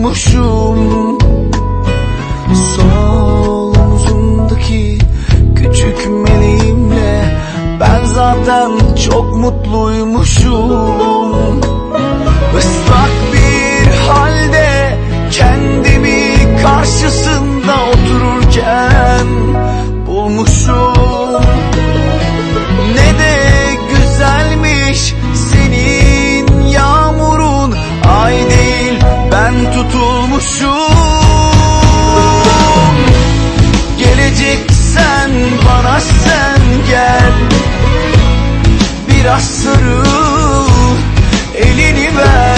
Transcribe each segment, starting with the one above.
unutmuşum Sol omuzumdaki küçük meleğimle Ben zaten çok mutluymuşum. Islah yürü Elini ver.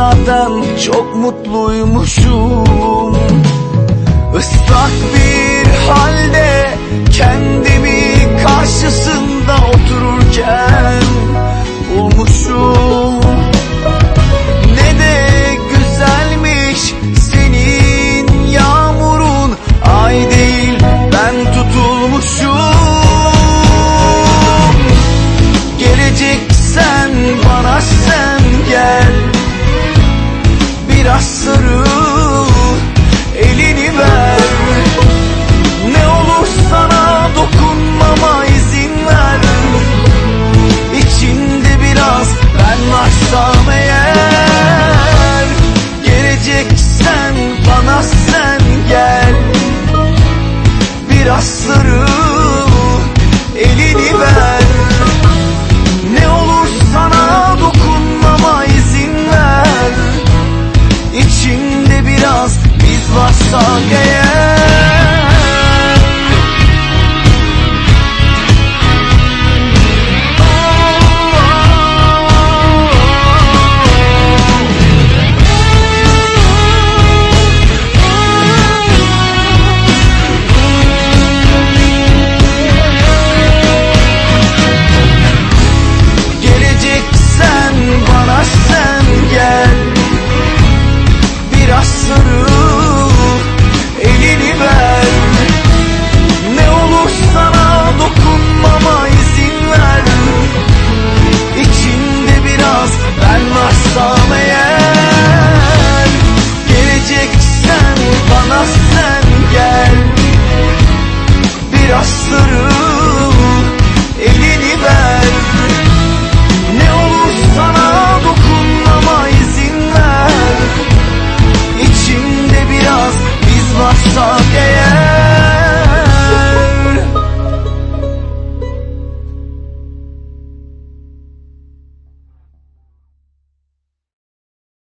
zaten çok mutluymuşum. sarı sırrı